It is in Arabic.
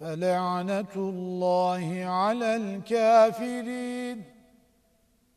فلعنة الله على الكافرين.